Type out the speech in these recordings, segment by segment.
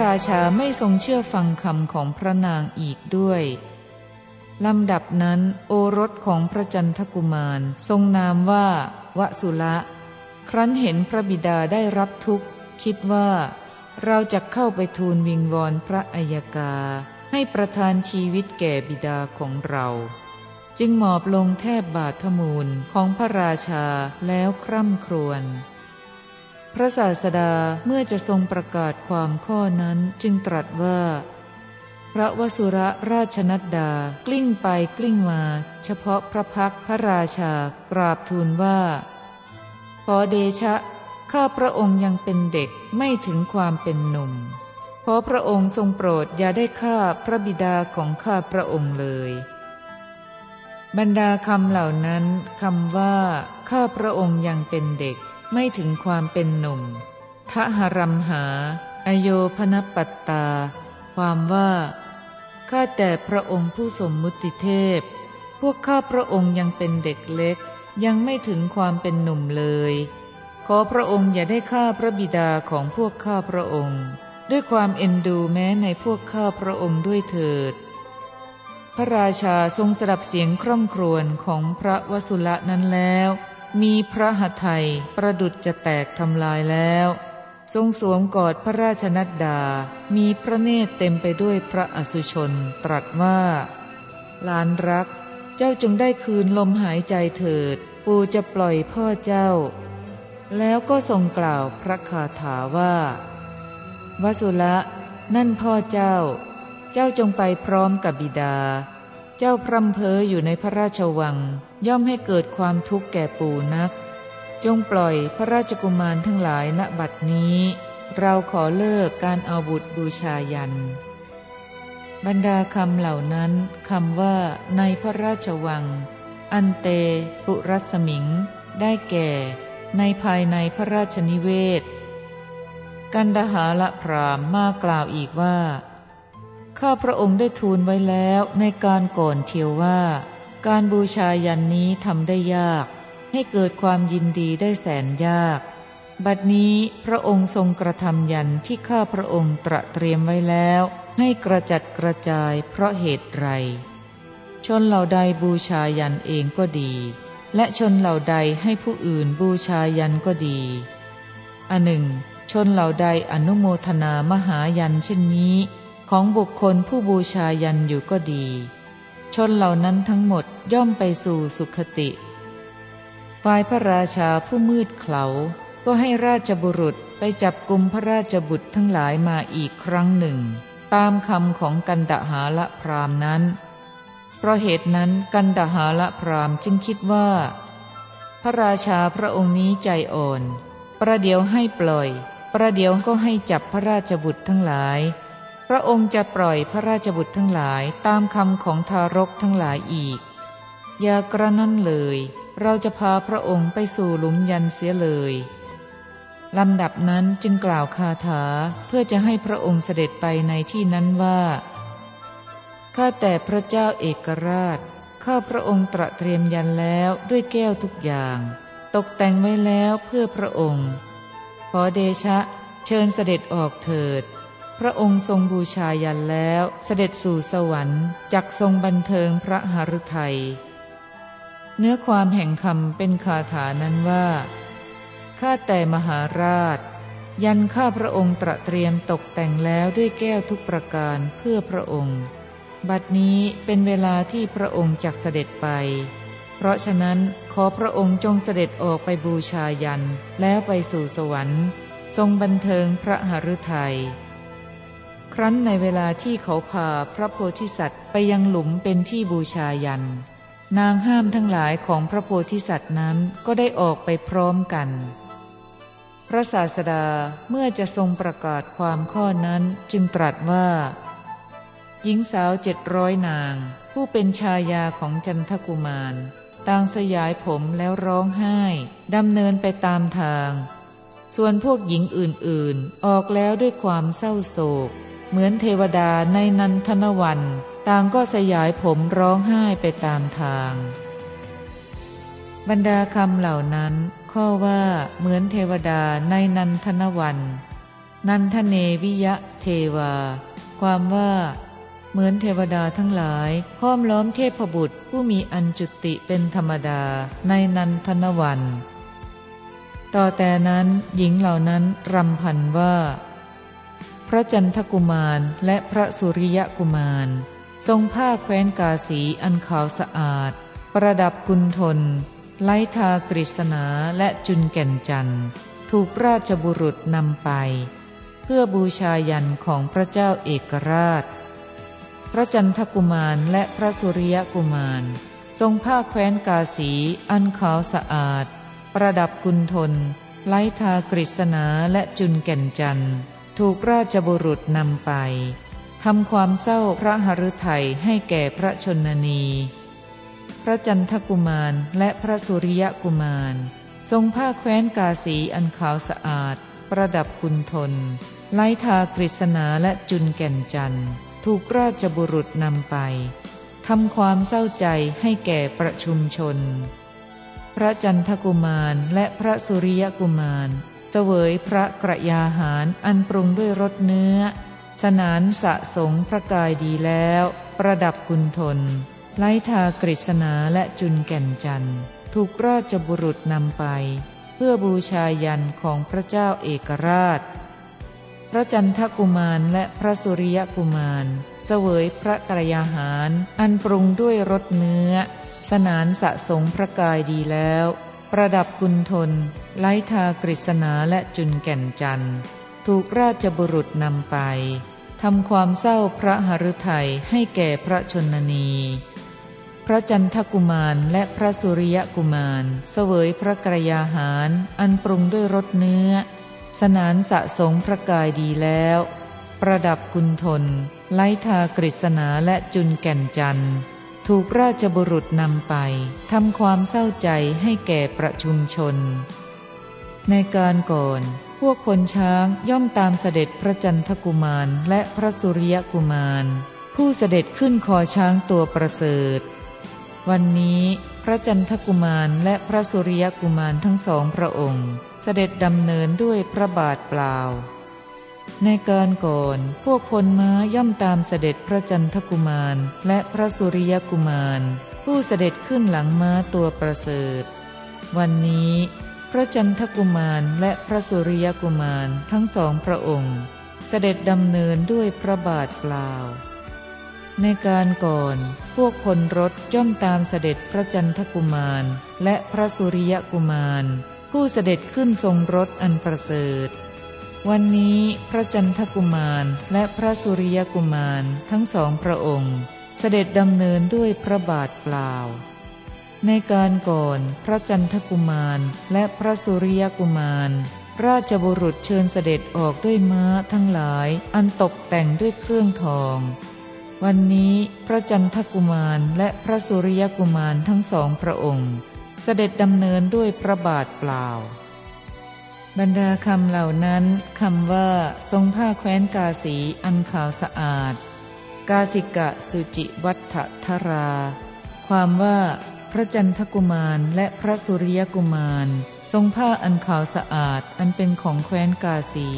ระราชาไม่ทรงเชื่อฟังคำของพระนางอีกด้วยลำดับนั้นโอรสของพระจันทกุมารทรงนามว่าวสุละ ครั้นเห็นพระบิดาได้รับทุกข์ คิดว่า เราจะเข้าไปทูลวิงวอนพระอัยกา ให้ประทานชีวิตแก่บิดาของเรา จึงหมอบลงแทบบาทมูลของพระราชาแล้วคร่ำครวญ พระศาสดาเมื่อจะทรงประกาศความข้อนั้นจึงตรัสว่า พระวสุระราชนัดดากลิ้งไปกลิ้งมา เฉพาะพระพักพระราชากราบทูลว่า ขอเดชะ ข้าพระองค์ยังเป็นเด็กไม่ถึงความเป็นหนุ่ม ขอพระองค์ทรงโปรดอย่าได้ฆ่าพระบิดาของข้าพระองค์เลย บรรดาคำเหล่านั้นคำว่า ข้าพระองค์ยังเป็นเด็ก ไม่ถึงความเป็นหนุ่มทหรัมหา อโยพนปัตตา ความว่าข้าแต่พระองค์ผู้สมมุติเทพ พวกข้าพระองค์ยังเป็นเด็กเล็ก ยังไม่ถึงความเป็นหนุ่มเลย ขอพระองค์อย่าได้ฆ่าพระบิดาของพวกข้าพระองค์ ด้วยความเอ็นดูแม้ในพวกข้าพระองค์ด้วยเถิด พระราชาทรงสดับเสียงคร่ำครวญของพระวสุละนั้นแล้ว มีพระหทัยประดุจจะแตกทำลายแล้ว ทรงสวมกอดพระราชนัดดา มีพระเนตรเต็มไปด้วยพระอสุชนตรัสว่าลานรัก เจ้าจงได้คืนลมหายใจเถิด ปูจะปล่อยพ่อเจ้า แล้วก็ทรงกล่าวพระคาถาว่าวสุละ นั่นพ่อเจ้า เจ้าจงไปพร้อมกับบิดา เจ้าพรำเพออยู่ในพระราชวัง ย่อมให้เกิดความทุกข์แก่ปู่นัก จงปล่อยพระราชกุมารทั้งหลายณบัดนี้ เราขอเลิกการเอาบุตรบูชายัน บรรดาคำเหล่านั้นคำว่าในพระราชวัง อันเต ปุรัสมิง ได้แก่ ในภายในพระราชนิเวศ กันดหาละพรามมากล่าวอีกว่า ข้าพระองค์ได้ทูลไว้แล้วในการก่อนเทียวว่า การบูชายันนี้ทำได้ยาก ให้เกิดความยินดีได้แสนยาก บัดนี้พระองค์ทรงกระทำยันที่ข้าพระองค์ตระเตรียมไว้แล้ว ให้กระจัดกระจายเพราะเหตุไร ชนเหล่าใดบูชายันเองก็ดี และชนเหล่าใดให้ผู้อื่นบูชายันก็ดีอันหนึ่ง ชนเหล่าใดอนุโมทนามหายันเช่นนี้ ของบุคคลผู้บูชายันอยู่ก็ดี ชนเหล่านั้นทั้งหมดย่อมไปสู่สุขติฝ่ายพระราชาผู้มืดเขลาก็ให้ราชบุรุษไปจับกลุ่มพระราชบุตรทั้งหลายมาอีกครั้งหนึ่ง ตามคำของกันดหาละพรามนั้น เพราะเหตุนั้นกันดหาละพรามจึงคิดว่า พระราชาพระองค์นี้ใจอ่อน ประเดี๋ยวให้ปล่อย ประเดี๋ยวก็ให้จับพระราชบุตรทั้งหลาย พระองค์จะปล่อยพระราชบุตรทั้งหลายตามคำของทารกทั้งหลายอีก อย่ากระนั้นเลย เราจะพาพระองค์ไปสู่หลุมยันเสียเลยลำดับนั้นจึงกล่าวคาถาเพื่อจะให้พระองค์เสด็จไปในที่นั้นว่าข้าแต่พระเจ้าเอกราช ข้าพระองค์ตระเตรียมยันแล้วด้วยแก้วทุกอย่าง ตกแต่งไว้แล้วเพื่อพระองค์ ขอเดชะ เชิญเสด็จออกเถิด พระองค์ทรงบูชายันแล้วเสด็จสู่สวรรค์จักทรงบันเทิงพระหฤทัยเนื้อความแห่งคำเป็นคาถานั้นว่า ข้าแต่มหาราช ยันข้าพระองค์ตระเตรียมตกแต่งแล้วด้วยแก้วทุกประการเพื่อพระองค์ บัดนี้เป็นเวลาที่พระองค์จักเสด็จไป เพราะฉะนั้นขอพระองค์จงเสด็จออกไปบูชายันแล้วไปสู่สวรรค์ ทรงบันเทิงพระหฤทัย ครั้นในเวลาที่เขาพาพระโพธิสัตว์ไปยังหลุมเป็นที่บูชายัน นางห้ามทั้งหลายของพระโพธิสัตว์นั้นก็ได้ออกไปพร้อมกัน พระศาสดาเมื่อจะทรงประกาศความข้อนั้นจึงตรัสว่า หญิงสาวเจ็ดร้อยนาง ผู้เป็นชายาของจันทกุมารต่างสยายผมแล้วร้องไห้ ดำเนินไปตามทาง ส่วนพวกหญิงอื่นๆ ออกแล้วด้วยความเศร้าโศก เหมือนเทวดาในนันทนวัน ต่างก็สยายผมร้องไห้ไปตามทาง บรรดาคำเหล่านั้น ข้อว่าเหมือนเทวดาในนันทนวัน นันทเนวิยะเทวา ความว่าเหมือนเทวดาทั้งหลายห้อมล้อมเทพบุตรผู้มีอันจุติเป็นธรรมดาในนันทนวัน ต่อแต่นั้นหญิงเหล่านั้นรำพันว่า พระจันทกุมารและพระสุริยกุมาร ทรงผ้าแคว้นกาสีอันขาวสะอาด ประดับกุณฑลไลทากฤษณาและจุนแก่นจันทร์ ถูกราชบุรุษนำไป เพื่อบูชายันของพระเจ้าเอกราช พระจันทกุมารและพระสุริยกุมาร ทรงผ้าแคว้นกาสีอันขาวสะอาด ประดับกุณฑลไลทากฤษณาและจุนแก่นจันทร์ ถูกราชบุรุษนำไปทำความเศร้าพระหฤทัยให้แก่พระชนนี พระจันทกุมารและพระสุริยกุมาร ทรงผ้าแคว้นกาสีอันขาวสะอาด ประดับกุณฑลไล้ทากฤษณาและจุนแก่นจันทร์ถูกราชบุรุษนำไปทำความเศร้าใจให้แก่ประชุมชน พระจันทกุมารและพระสุริยกุมาร เจวยพระกระยาหารอันปรุงด้วยรสเนื้อสนานสะสงพระกายดีแล้ว ประดับกุณฑลไล้ทากฤษณาและจุนแก่นจันทร์ถูกราชบุรุษนำไป เพื่อบูชายันของพระเจ้าเอกราช พระจันทกุมารและพระสุริยกุมาร เสวยพระกรยาหาร อันปรุงด้วยรสเนื้อ สนานสะสมพระกายดีแล้ว ประดับกุณฑลไลทากฤษณาและจุนแก่นจันทร์ ถูกราชบุรุษนำไปทำความเศร้าพระหฤทัยให้แก่พระชนนี พระจันทกุมารและพระสุริยกุมาร เสวยพระกรยาหาร อันปรุงด้วยรสเนื้อ สนานสะสงพระกายดีแล้ว ประดับกุณฑลไลทากฤษณาและจุนแก่นจันทร์ ถูกราชบุรุษนำไปทำความเศร้าใจให้แก่ประชุมชน ในการก่อน พวกคนช้างย่อมตามเสด็จพระจันทกุมารและพระสุริยกุมาร ผู้เสด็จขึ้นคอช้างตัวประเสริฐ วันนี้พระจันทกุมารและพระสุริยกุมารทั้งสองพระองค์ เสด็จดำเนินด้วยพระบาทเปล่า ในการก่อนพวกพลม้าย่อมตามเสด็จพระจันทกุมารและพระสุริยกุมาร ผู้เสด็จขึ้นหลังม้าตัวประเสริฐ วันนี้ พระจันทกุมารและพระสุริยกุมารทั้งสองพระองค์ เสด็จดำเนินด้วยพระบาทเปล่า ในการก่อนพวกคนรถย่อมตามเสด็จพระจันทกุมารและพระสุริยกุมาร ผู้เสด็จขึ้นทรงรถอันประเสริฐ วันนี้พระจันทกุมารและพระสุริยกุมารทั้งสองพระองค์ เสด็จดำเนินด้วยพระบาทเปล่า ในการก่อนพระจันทกุมารและพระสุริยกุมาร ราชบุรุษเชิญเสด็จออกด้วยม้าทั้งหลายอันตกแต่งด้วยเครื่องทอง วันนี้พระจันทกุมารและพระสุริยกุมารทั้งสองพระองค์ เสด็จดำเนินด้วยพระบาทเปล่า บรรดาคำเหล่านั้นคำว่า ทรงผ้าแคว้นกาสีอันขาวสะอาด กาสิกะสุจิวัฏทรา ความว่า พระจันทกุมารและพระสุริยกุมาร ทรงผ้าอันขาวสะอาดอันเป็นของแคว้นกาสี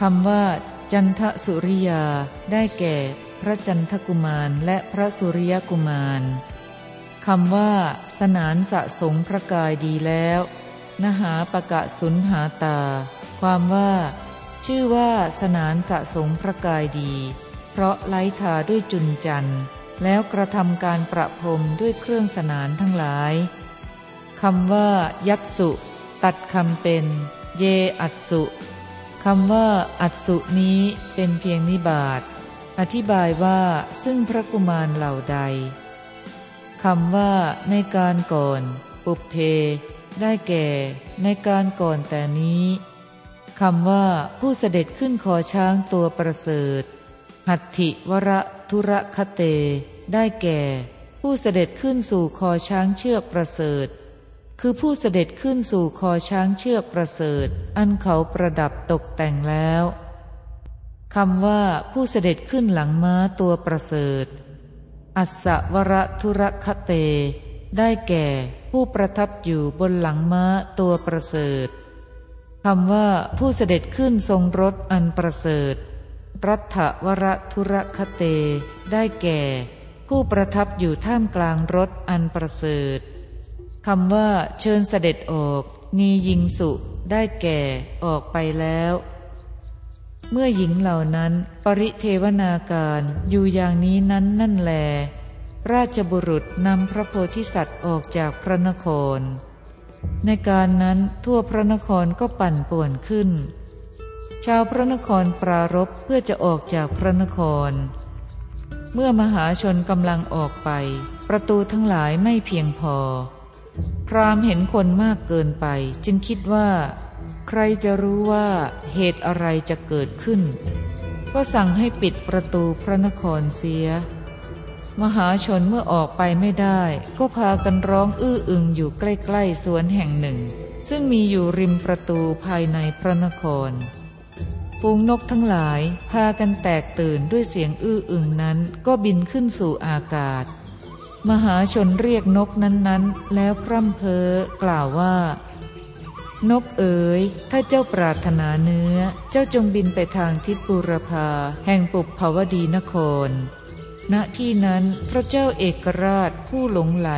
คำว่า จันทสุริยา ได้แก่ พระจันทกุมารและพระสุริยกุมารคำว่า สนานสะสงพระกายดีแล้ว นหาปะกะสุนหาตา ความว่า ชื่อว่าสนานสะสงพระกายดี เพราะไล้ทาด้วยจุนจัน แล้วกระทำการประพรมด้วยเครื่องสนานทั้งหลายคำว่า ยัตสุ ตัดคำเป็น เยอัตสุคำว่า อัตสุนี้เป็นเพียงนิบาตอธิบายว่าซึ่งพระกุมารเหล่าใดคำว่า ในการก่อน ปุเพ ได้แก่ ในการก่อนแต่นี้คำว่าผู้เสด็จขึ้นคอช้างตัวประเสริฐหัตถิวระ ทุระคเต ได้แก่ ผู้เสด็จขึ้นสู่คอช้างเชือกประเสริฐ คือผู้เสด็จขึ้นสู่คอช้างเชือกประเสริฐ อันเขาประดับตกแต่งแล้วคำว่าผู้เสด็จขึ้นหลังม้าตัวประเสริฐ อัศวรทุระคเต ได้แก่ผู้ประทับอยู่บนหลังม้าตัวประเสริฐคำว่าผู้เสด็จขึ้นทรงรถอันประเสริฐ รัฐวรทุระคเต ได้แก่ ผู้ประทับอยู่ท่ามกลางรถอันประเสริฐคำว่าเชิญเสด็จออกนียิงสุได้แก่ออกไปแล้ว เมื่อหญิงเหล่านั้นปริเทวนาการอยู่อย่างนี้นั้นนั่นแล ราชบุรุษนำพระโพธิสัตว์ออกจากพระนคร ในการนั้นทั่วพระนครก็ปั่นป่วนขึ้น ชาวพระนครปรารบเพื่อจะออกจากพระนคร เมื่อมหาชนกำลังออกไป ประตูทั้งหลายไม่เพียงพอ พรามเห็นคนมากเกินไป จึงคิดว่า ใครจะรู้ว่าเหตุอะไรจะเกิดขึ้น ก็สั่งให้ปิดประตูพระนครเสีย มหาชนเมื่อออกไปไม่ได้ ก็พากันร้องอื้ออึงอยู่ใกล้ๆสวนแห่งหนึ่ง ซึ่งมีอยู่ริมประตูภายในพระนคร ฟูงนกทั้งหลายพากันแตกตื่นด้วยเสียงอื้ออึงนั้นก็บินขึ้นสู่อากาศ มหาชนเรียกนกนั้นๆ แล้วพร่ำเพ้อกล่าวว่า นกเอ๋ย ถ้าเจ้าปรารถนาเนื้อ เจ้าจงบินไปทางทิศปุรพาแห่งปุบภาวดีนคร ณที่นั้นพระเจ้าเอกราชผู้หลงไหล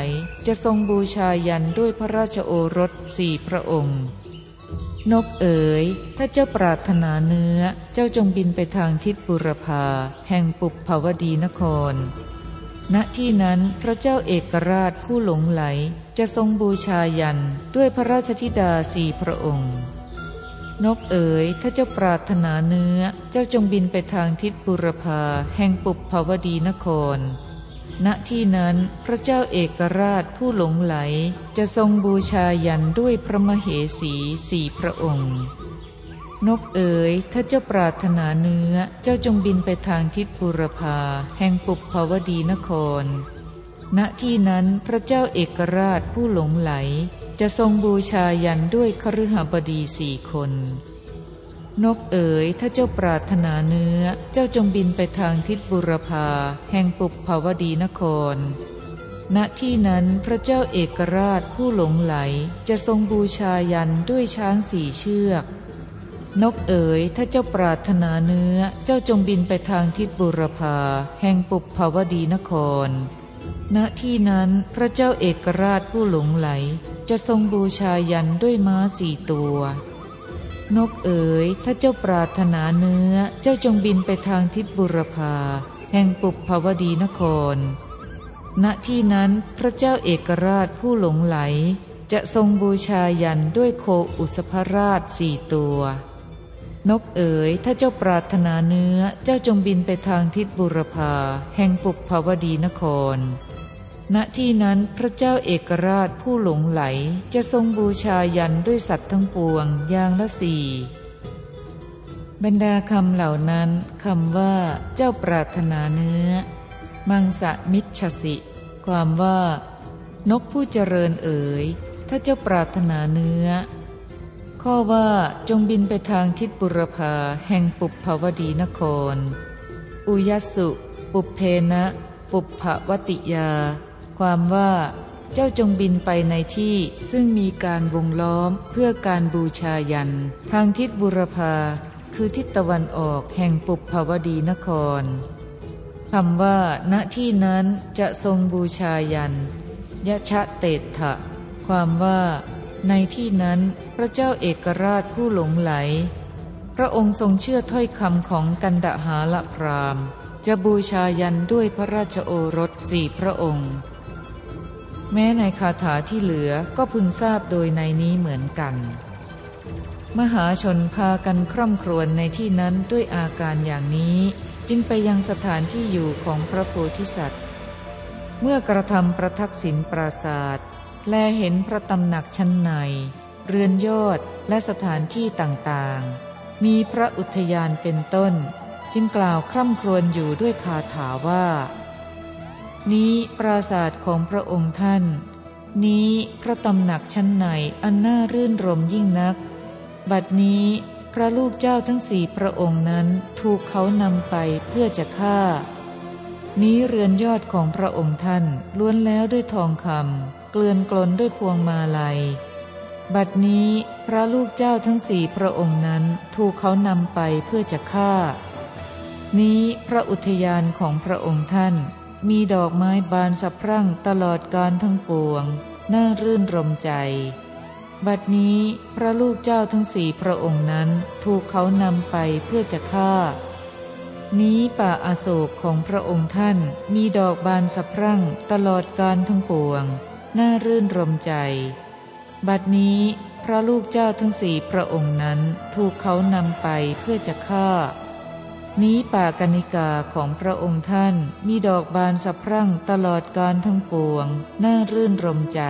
จะทรงบูชายันด้วยพระราชโอรสสี่พระองค์ นกเอ๋ย ถ้าเจ้าปรารถนาเนื้อ เจ้าจงบินไปทางทิศปุรพา แห่งปุบภาวดีนคร ณ ที่นั้นพระเจ้าเอกราชผู้หลงไหล จะทรงบูชายันด้วยพระราชธิดาสี่พระองค์ นกเอ๋ย ถ้าเจ้าปรารถนาเนื้อ เจ้าจงบินไปทางทิศบุรพา แห่งปุบภาวดีนคร ณที่นั้นพระเจ้าเอกราชผู้หลงไหล จะทรงบูชายันด้วยพระมเหสีสี่พระองค์ นกเอ๋ยถ้าเจ้าปรารถนาเนื้อเจ้าจงบินไปทางทิศบุรพาแห่งปุบภาวดีนคร ณที่นั้นพระเจ้าเอกราชผู้หลงไหล จะทรงบูชายันด้วยคฤหบดีสี่คน นกเอ๋ยถ้าเจ้าปรารถนาเนื้อ เจ้าจงบินไปทางทิศบุรพาแห่งปุบภาวดีนคร ณที่นั้นพระเจ้าเอกราชผู้หลงไหลจะทรงบูชายันด้วยช้างสี่เชือก นกเอ๋ยถ้าเจ้าปรารถนาเนื้อ เจ้าจงบินไปทางทิศบุรพาแห่งปุบภาวดีนคร ณที่นั้นพระเจ้าเอกราชผู้หลงไหลจะทรงบูชายันด้วยม้าสี่ตัว นกเอ๋ย ถ้าเจ้าปรารถนาเนื้อ เจ้าจงบินไปทางทิศบุรพา แห่งปุบภาวดีนคร ณที่นั้นพระเจ้าเอกราชผู้หลงไหล จะทรงบูชายันด้วยโคอุสภราชสี่ตัว นกเอ๋ย ถ้าเจ้าปรารถนาเนื้อ เจ้าจงบินไปทางทิศบุรพา แห่งปุบภาวดีนคร ณที่นั้นพระเจ้าเอกราชผู้หลงไหลจะทรงบูชายันด้วยสัตว์ทั้งปวงอย่างละสี่บรรดาคำเหล่านั้นคำว่า เจ้าปรารถนาเนื้อ มังสะมิชสิ ความว่า นกผู้เจริญเอ๋ย ถ้าเจ้าปรารถนาเนื้อ ข้อว่าจงบินไปทางทิศบุรพาแห่งปุบภาวดีนคร อุยสุ ปุเพนะ ปุบภวติยา ความว่า เจ้าจงบินไปในที่ซึ่งมีการวงล้อมเพื่อการบูชายัน ทางทิศบุรพาคือทิศตะวันออกแห่งปุบภาวดีนครคำว่า ณที่นั้นจะทรงบูชายันยะชะเตถะ ความว่า ในที่นั้นพระเจ้าเอกราชผู้หลงไหล พระองค์ทรงเชื่อถ้อยคำของกันดหาละพรามจะบูชายันด้วยพระราชโอรสสี่พระองค์ แม้ในคาถาที่เหลือก็พึงทราบโดยในนี้เหมือนกัน มหาชนพากันคร่ำครวญในที่นั้นด้วยอาการอย่างนี้จึงไปยังสถานที่อยู่ของพระโพธิสัตว์ เมื่อกระทำประทักษิณปราศาสตร์แลเห็นพระตำหนักชั้นใน เรือนยอดและสถานที่ต่างๆ มีพระอุทยานเป็นต้น จึงกล่าวคร่ำครวญอยู่ด้วยคาถาว่า นี้ปราศาสตร์ของพระองค์ท่าน นี้พระตำหนักชั้นในอันน่ารื่นรมยิ่งนัก บัดนี้พระลูกเจ้าทั้งสี่พระองค์นั้นถูกเขานำไปเพื่อจะฆ่า นี้เรือนยอดของพระองค์ท่านล้วนแล้วด้วยทองคำเกลื่อนกลนด้วยพวงมาลัย บัดนี้พระลูกเจ้าทั้งสี่พระองค์นั้นถูกเขานำไปเพื่อจะฆ่า นี้พระอุทยานของพระองค์ท่าน มีดอกไม้บานสะพรั่งตลอดการทั้งปวง น่ารื่นรมใจ บัดนี้พระลูกเจ้าทั้งสี่พระองค์นั้นถูกเขานำไปเพื่อจะฆ่า นี้ป่าอาโศกของพระองค์ท่านมีดอกบานสะพรั่งตลอดการทั้งปวง น่ารื่นรมใจ บัดนี้พระลูกเจ้าทั้งสี่พระองค์นั้นถูกเขานำไปเพื่อจะฆ่า นี้ป่ากนิกาของพระองค์ท่านมีดอกบานสะพรั่งตลอดการทั้งปวง น่ารื่นรมใจ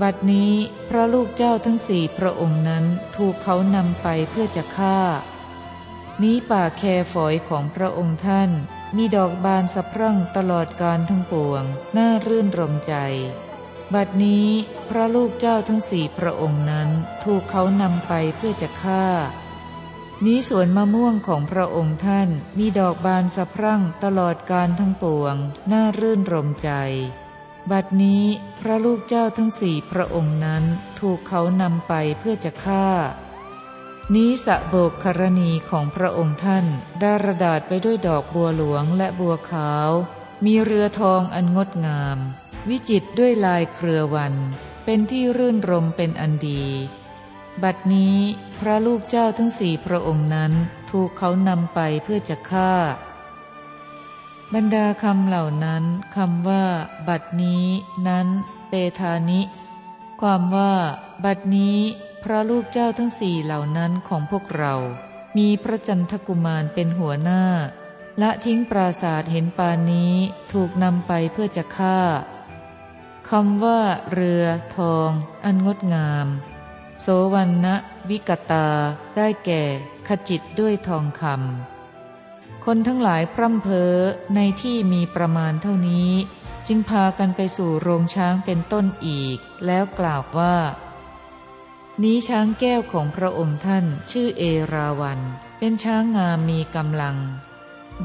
บัดนี้พระลูกเจ้าทั้งสี่พระองค์นั้นถูกเขานำไปเพื่อจะฆ่า นี้ป่าแคฝอยของพระองค์ท่าน มีดอกบานสะพรั่งตลอดการทั้งปวง น่ารื่นรมใจ บัดนี้พระลูกเจ้าทั้งสี่พระองค์นั้นถูกเขานำไปเพื่อจะฆ่า นี้สวนมะม่วงของพระองค์ท่านมีดอกบานสะพรั่งตลอดการทั้งปวง น่ารื่นรมใจ บัดนี้พระลูกเจ้าทั้งสี่พระองค์นั้นถูกเขานำไปเพื่อจะฆ่า นี้สะโบกครณีของพระองค์ท่านไดาระดาษไปด้วยดอกบัวหลวงและบัวขาว มีเรือทองอันงดงาม วิจิตด้วยลายเครือวัน เป็นที่รื่นรมเป็นอันดี บัดนี้พระลูกเจ้าทั้งสี่พระองค์นั้นถูกเขานำไปเพื่อจะฆ่า บรรดาคำเหล่านั้นคำว่า บัดนี้ นั้น เตธานิ ความว่า บัดนี้ พระลูกเจ้าทั้งสี่เหล่านั้นของพวกเรา มีพระจันทกุมารเป็นหัวหน้า ละทิ้งปราศาสตเห็นปานนี้ถูกนำไปเพื่อจะฆ่าคำว่า เรือ ทอง อันงดงาม วันนะวิกตา ได้แก่ ขจิตด้วยทองคำคนทั้งหลายพร่ำเพ้อในที่มีประมาณเท่านี้ จึงพากันไปสู่โรงช้างเป็นต้นอีก แล้วกล่าวว่า นี้ช้างแก้วของพระองค์ท่านชื่อเอราวัน เป็นช้างงามมีกำลัง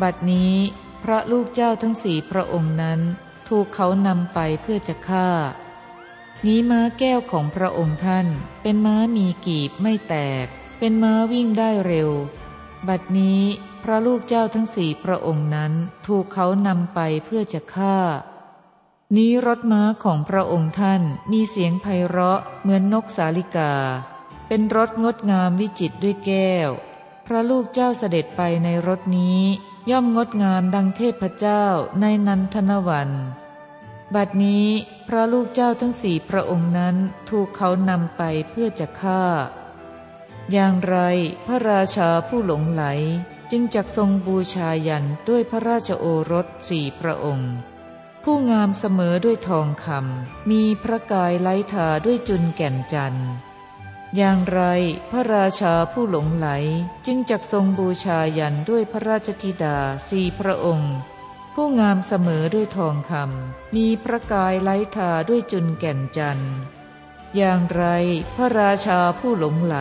บัดนี้พระลูกเจ้าทั้งสี่พระองค์นั้น ถูกเขานำไปเพื่อจะฆ่า นี้ม้าแก้วของพระองค์ท่าน เป็นม้ามีกีบไม่แตก เป็นม้าวิ่งได้เร็ว บัดนี้พระลูกเจ้าทั้งสี่พระองค์นั้นถูกเขานำไปเพื่อจะฆ่า นี้รถม้าของพระองค์ท่านมีเสียงไพเราะเหมือนนกสาลิกา เป็นรถงดงามวิจิตด้วยแก้ว พระลูกเจ้าเสด็จไปในรถนี้ ย่อมงดงามดังเทพเจ้าในนันทนวัน บัดนี้พระลูกเจ้าทั้งสี่พระองค์นั้นถูกเขานำไปเพื่อจะฆ่า อย่างไรพระราชาผู้หลงไหลจึงจักทรงบูชายันด้วยพระราชโอรสสี่พระองค์ ผู้งามเสมอด้วยทองคำมีพระกายไล้ทาด้วยจุนแก่นจันทร์อย่างไรพระราชาผู้หลงไหลจึงจักทรงบูชายันด้วยพระราชธิดาสี่พระองค์ ผู้งามเสมอด้วยทองคำมีพระกายไล้ทาด้วยจุนแก่นจันทร์อย่างไรพระราชาผู้หลงไหล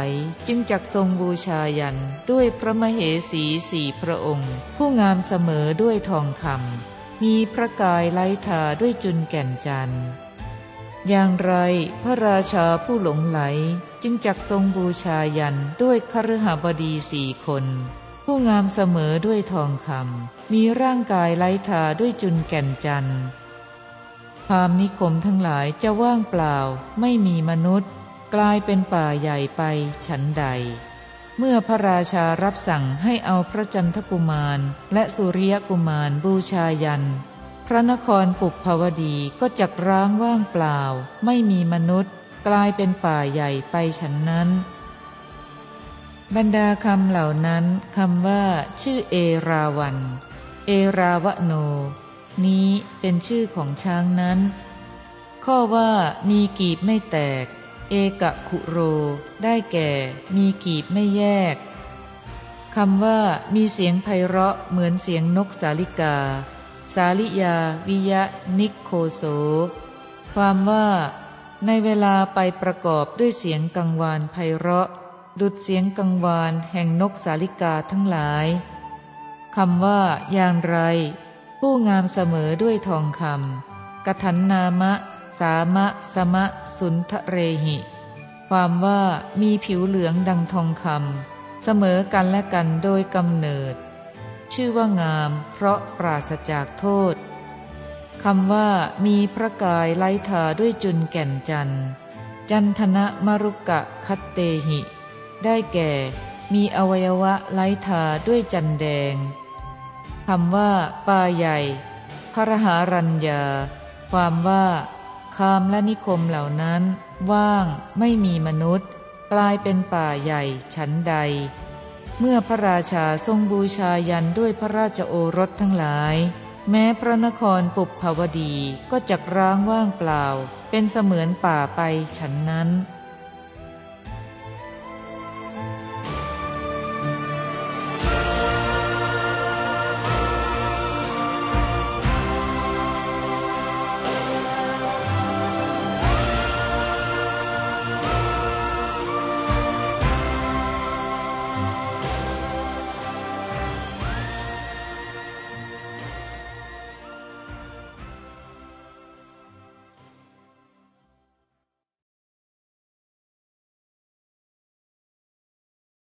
จึงจักทรงบูชายันด้วยพระมเหสีสี่พระองค์ ผู้งามเสมอด้วยทองคำมีพระกายไล้ทาด้วยจุนแก่นจันทร์อย่างไรพระราชาผู้หลงไหลจึงจักทรงบูชายันด้วยคฤหบดีสี่คน ผู้งามเสมอด้วยทองคำมีร่างกายไร้ทาด้วยจุนแก่นจันทร์พามนิคมทั้งหลายจะว่างเปล่า ไม่มีมนุษย์ กลายเป็นป่าใหญ่ไปฉันใด เมื่อพระราชารับสั่งให้เอาพระจันทกุมาร และสุริยกุมารบูชายัน พระนครปุบภาวดีก็จักร้างว่างเปล่า ไม่มีมนุษย์ กลายเป็นป่าใหญ่ไปฉันนั้น บรรดาคำเหล่านั้นคำว่า ชื่อเอราวัน เอราวโน นี้เป็นชื่อของช้างนั้น ข้อว่ามีกีบไม่แตก เอกะคุโร ได้แก่ มีกีบไม่แยกคำว่า มีเสียงไพเราะเหมือนเสียงนกสาลิกา สาลิยา วิยะ นิโคโส ความว่า ในเวลาไปประกอบด้วยเสียงกังวานไพเราะ ดุดเสียงกังวานแห่งนกสาลิกาทั้งหลายคำว่าอย่างไร ผู้งามเสมอด้วยทองคำกถันนามะ สามะ สมะ สุนทะเรหิ ความว่ามีผิวเหลืองดังทองคำเสมอกันและกันโดยกำเนิด ชื่อว่างาม เพราะปราศจากโทษคำว่ามีพระกายไล้ทาด้วยจุนแก่นจันจันทนะมรุกะคัตเตหิ ได้แก่ มีอวัยวะไล้ทาด้วยจันแดงคำว่าป่าใหญ่พระหารัญญา ความว่าคามและนิคมเหล่านั้น ว่างไม่มีมนุษย์ กลายเป็นป่าใหญ่ชั้นใด เมื่อพระราชาทรงบูชายันด้วยพระราชโอรสทั้งหลาย แม้พระนครปุบภาวดีก็จักร้างว่างเปล่า เป็นเสมือนป่าไปฉันนั้น